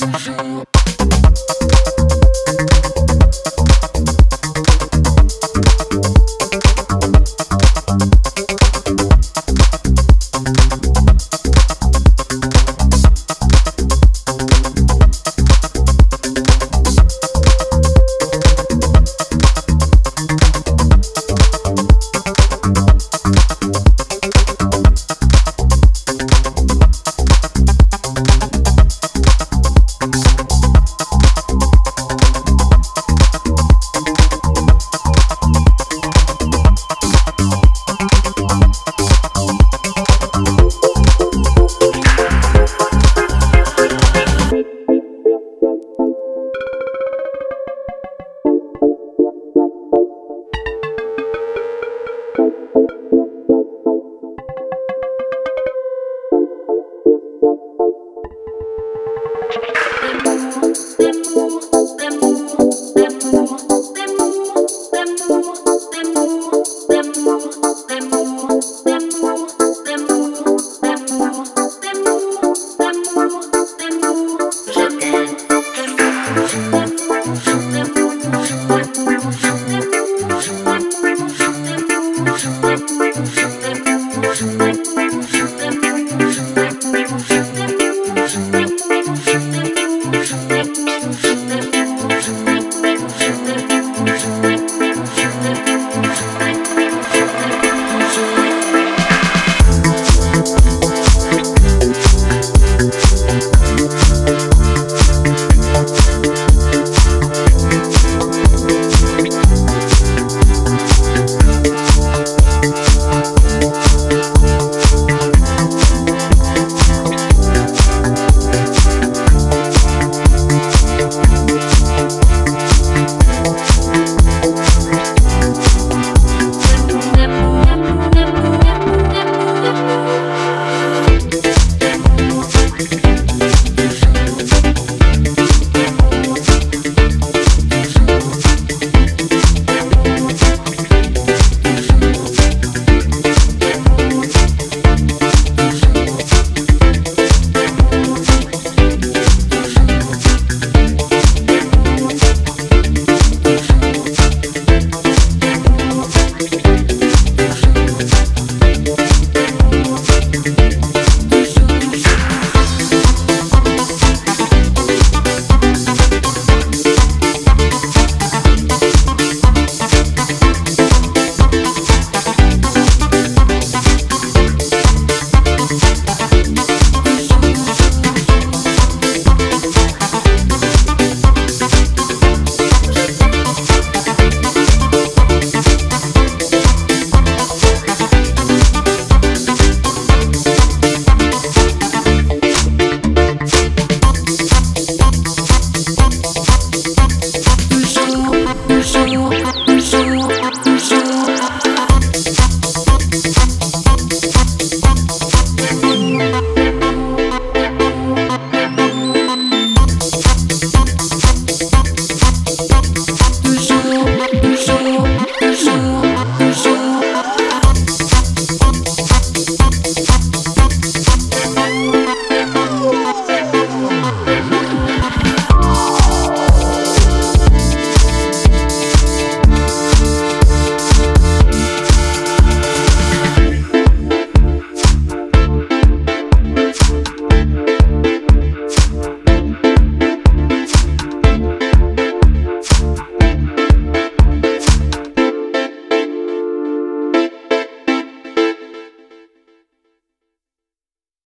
Сажаю.